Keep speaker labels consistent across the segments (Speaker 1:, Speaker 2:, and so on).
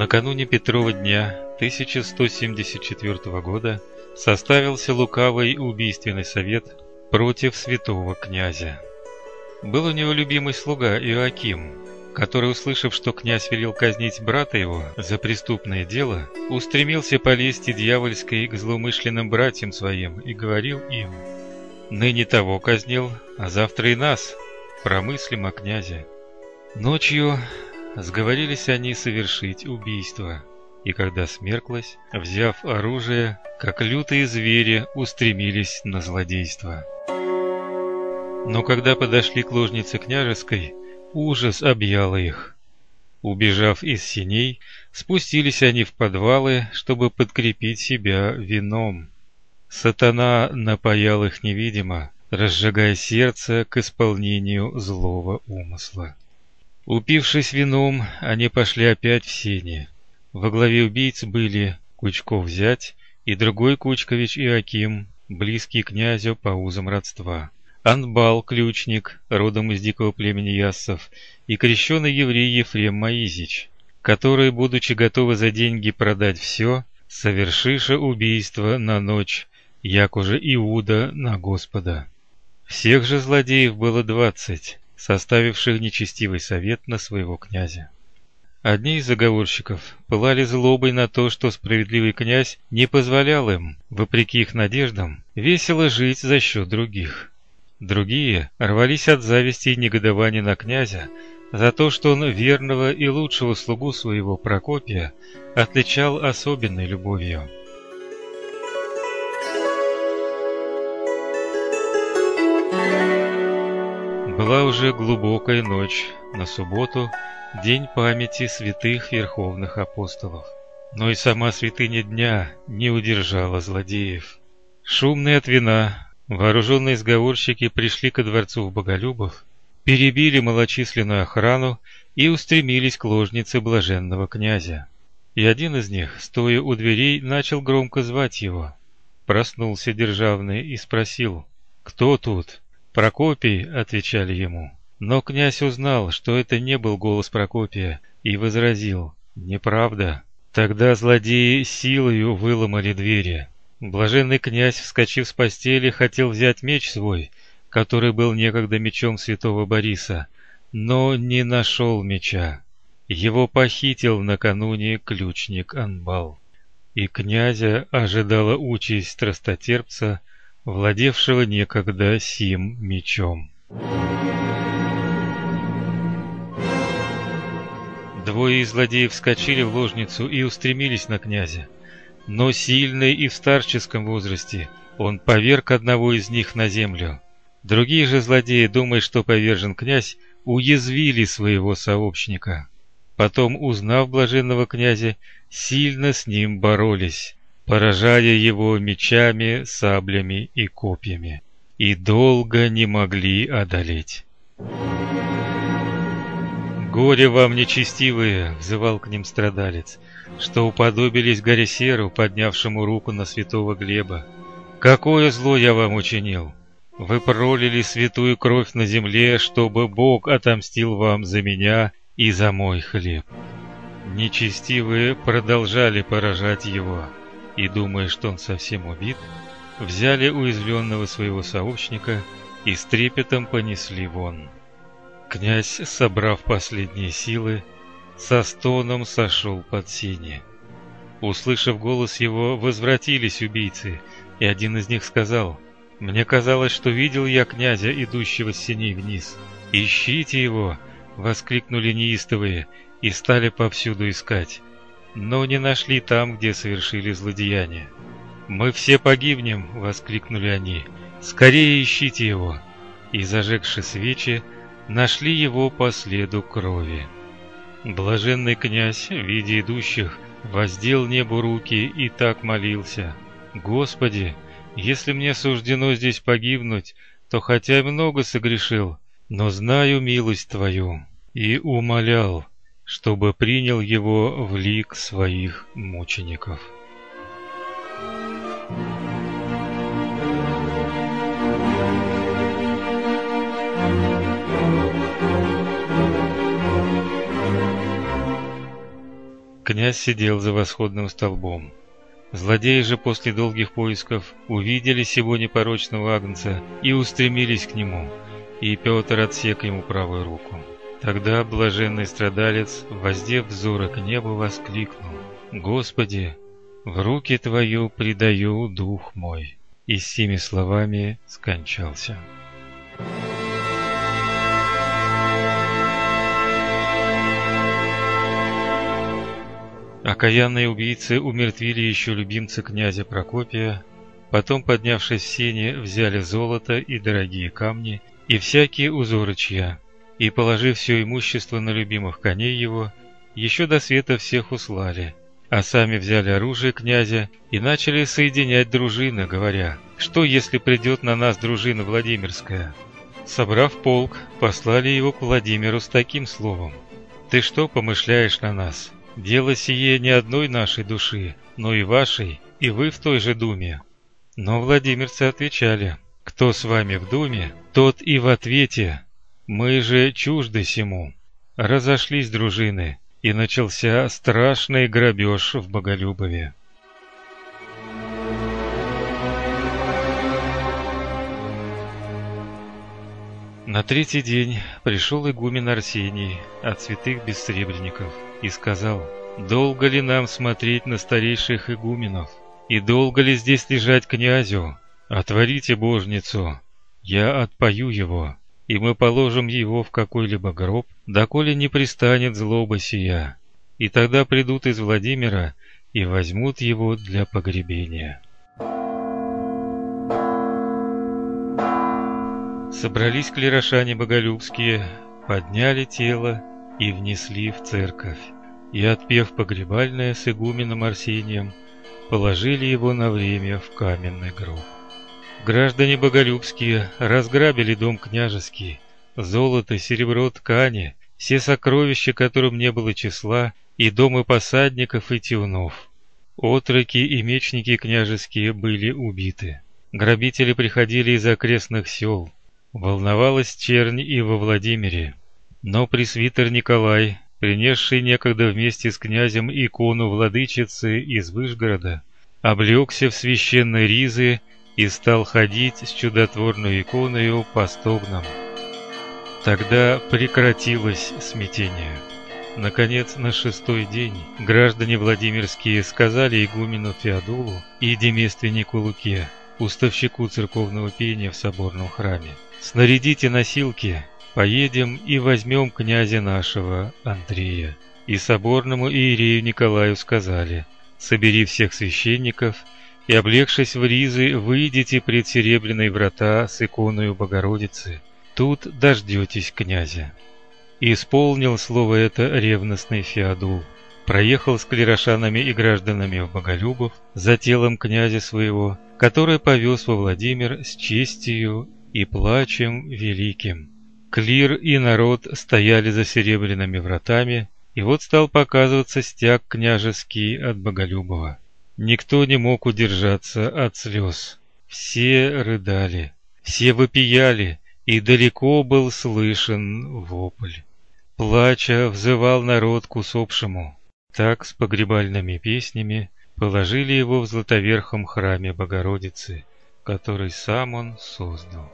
Speaker 1: Накануне Петрова дня 1174 года составился лукавый убийственный совет против святого князя. Был у него любимый слуга Иоаким, который, услышав, что князь велел казнить брата его за преступное дело, устремился по лести дьявольской к злоумышленным братьям своим и говорил им, «Ныне того казнил, а завтра и нас, промыслим о князе». Ночью Сговорились они совершить убийство, и когда смерклось, взяв оружие, как лютые звери устремились на злодейство. Но когда подошли к ложнице княжеской, ужас объял их. Убежав из синей, спустились они в подвалы, чтобы подкрепить себя вином. Сатана напоял их невидимо, разжигая сердце к исполнению злого умысла. Упившись вином, они пошли опять в сени. Во главе убийц были Кучков зять и другой Кучкович Иаким, близкий князю по узам родства. Анбал, ключник, родом из дикого племени яссов, и крещеный еврей Ефрем Маизич, которые, будучи готовы за деньги продать все, совершиша убийство на ночь, як уже Иуда на Господа. Всех же злодеев было двадцать, составивших нечестивый совет на своего князя. Одни из заговорщиков пылали злобой на то, что справедливый князь не позволял им, вопреки их надеждам, весело жить за счет других. Другие рвались от зависти и негодования на князя за то, что он верного и лучшего слугу своего Прокопия отличал особенной любовью. Была уже глубокая ночь на субботу, день памяти святых верховных апостолов. Но и сама святыня дня не удержала злодеев. Шумные от вина, вооруженные сговорщики пришли ко дворцу Боголюбов, перебили малочисленную охрану и устремились к ложнице блаженного князя. И один из них, стоя у дверей, начал громко звать его. Проснулся державный и спросил: "Кто тут?" Прокопий, отвечали ему. Но князь узнал, что это не был голос Прокопия, и возразил: "Неправда". Тогда злодеи силою выломали двери. Блаженный князь, вскочив с постели, хотел взять меч свой, который был некогда мечом святого Бориса, но не нашел меча. Его похитил накануне ключник Анбал. И князя ожидала участь страстотерпца, владевшего некогда сим мечом. Двое из злодеев вскочили в ложницу и устремились на князя. Но сильный и в старческом возрасте, он поверг одного из них на землю. Другие же злодеи, думая, что повержен князь, уязвили своего сообщника. Потом, узнав блаженного князя, сильно с ним боролись поражая его мечами, саблями и копьями, и долго не могли одолеть. «Горе вам, нечестивые!» — взывал к ним страдалец, что уподобились горе серу, поднявшему руку на святого Глеба. «Какое зло я вам учинил! Вы пролили святую кровь на земле, чтобы Бог отомстил вам за меня и за мой хлеб!» Нечестивые продолжали поражать его и, думая, что он совсем убит, взяли уязвленного своего сообщника и с трепетом понесли вон. Князь, собрав последние силы, со стоном сошел под сени. Услышав голос его, возвратились убийцы, и один из них сказал: "Мне казалось, что видел я князя, идущего с сеней вниз. Ищите его!" воскликнули неистовые и стали повсюду искать но не нашли там, где совершили злодеяние. «Мы все погибнем!» — воскликнули они. «Скорее ищите его!» И, зажегши свечи, нашли его по следу крови. Блаженный князь, видя идущих, воздел небу руки и так молился. «Господи, если мне суждено здесь погибнуть, то хотя много согрешил, но знаю милость Твою». И умолял, чтобы принял его в лик своих мучеников. князь сидел за восходным столбом. Злодеи же после долгих поисков увидели сего непорочного агнца и устремились к нему, и Петр отсек ему правую руку. Тогда блаженный страдалец, воздев взоры к небу, воскликнул: "Господи, в руки твою предаю дух мой". И с сими словами скончался. Окаянные убийцы умертвили еще любимца князя Прокопия, потом, поднявшись в сене, взяли золото и дорогие камни и всякие узорычья, и, положив все имущество на любимых коней его, еще до света всех услали, а сами взяли оружие князя и начали соединять дружины, говоря, что если придет на нас дружина Владимирская. Собрав полк, послали его к Владимиру с таким словом: "Ты что помышляешь на нас? Дело сие не одной нашей души, но и вашей, и вы в той же думе. Но владимирцы отвечали: кто с вами в думе, тот и в ответе. Мы же чужды сему. Разошлись дружины, и начался страшный грабеж в Боголюбове. На третий день пришел игумен Арсений от святых бессребренников и сказал, «Долго ли нам смотреть на старейших игуменов? И долго ли здесь лежать князю? Отворите божницу, я отпою его, и мы положим его в какой-либо гроб, доколе не пристанет злоба сия. И тогда придут из Владимира и возьмут его для погребения». Собрались клирошане боголюбские, подняли тело и внесли в церковь. И, отпев погребальное с игуменом Арсением, положили его на время в каменный гроб. Граждане боголюбские разграбили дом княжеский, золото, серебро, ткани, все сокровища, которым не было числа, и дома посадников и тевнов. Отроки и мечники княжеские были убиты. Грабители приходили из окрестных сел, Волновалась чернь и во Владимире, но пресвитер Николай, принесший некогда вместе с князем икону владычицы из Вышгорода, облегся в священные ризы и стал ходить с чудотворной иконою по стогнам. Тогда прекратилось смятение. Наконец, на шестой день граждане Владимирские сказали игумену Феодулу и демественнику Луке, уставщику церковного пения в соборном храме, Снарядите носилки, поедем и возьмем князя нашего Андрея. И соборному иерею Николаю сказали: собери всех священников и облегшись в ризы, выйдите пред серебряные врата с иконою Богородицы. Тут дождетесь князя. И исполнил слово это ревностный Феодул. Проехал с клирошанами и гражданами в Боголюбов за телом князя своего, который повез во Владимир с честью и плачем великим. Клир и народ стояли за серебряными вратами, и вот стал показываться стяг княжеский от Боголюбова. Никто не мог удержаться от слез. Все рыдали, все вопияли, и далеко был слышен вопль. Плача взывал народ к усопшему. Так с погребальными песнями положили его в златоверхом храме Богородицы, который сам он создал.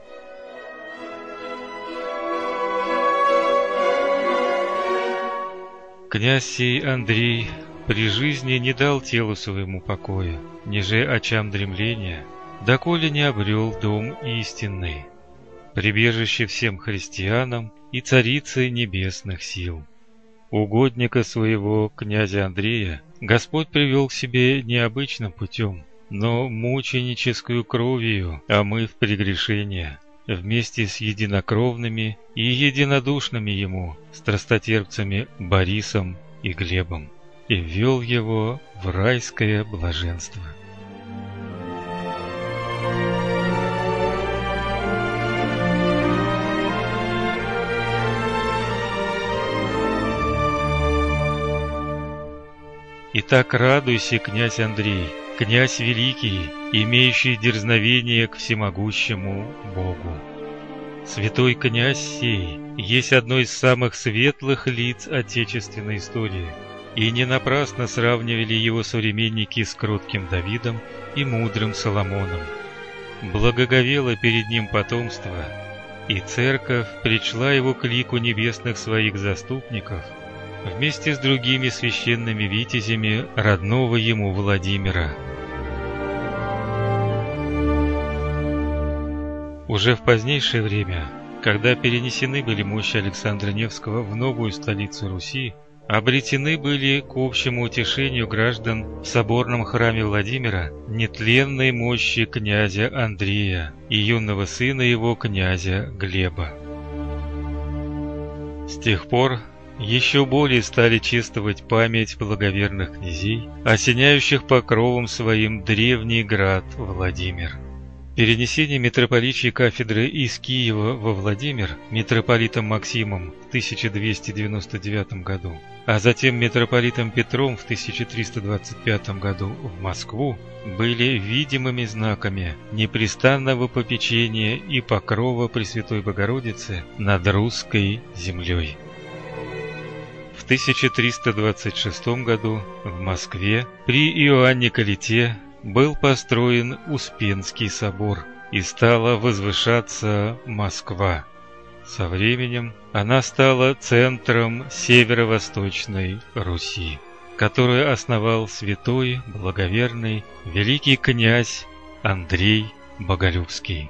Speaker 1: Князь сей Андрей при жизни не дал телу своему покоя, ниже очам дремления, доколе не обрел дом истинный, прибежище всем христианам и царицей небесных сил. Угодника своего, князя Андрея, Господь привел к себе необычным путем, но мученическую кровью омыв прегрешения, вместе с единокровными и единодушными ему страстотерпцами Борисом и Глебом и ввел его в райское блаженство. Итак, радуйся, князь Андрей, князь великий, имеющий дерзновение к всемогущему Богу. Святой князь сей есть одно из самых светлых лиц отечественной истории, И не напрасно сравнивали его современники с кротким Давидом и мудрым Соломоном. Благоговело перед ним потомство, и церковь причла его к лику небесных своих заступников вместе с другими священными витязями родного ему Владимира. Уже в позднейшее время, когда перенесены были мощи Александра Невского в новую столицу Руси, обретены были к общему утешению граждан в соборном храме Владимира нетленной мощи князя Андрея и юного сына его князя Глеба. С тех пор еще более стали чествовать память благоверных князей, осеняющих покровом своим древний град Владимир. Перенесение митрополичьей кафедры из Киева во Владимир митрополитом Максимом в 1299 году, а затем митрополитом Петром в 1325 году в Москву были видимыми знаками непрестанного попечения и покрова Пресвятой Богородицы над русской землей. В 1326 году в Москве при Иоанне Калите был построен Успенский собор и стала возвышаться Москва. Со временем она стала центром северо-восточной Руси, которую основал святой, благоверный, великий князь Андрей Боголюбский.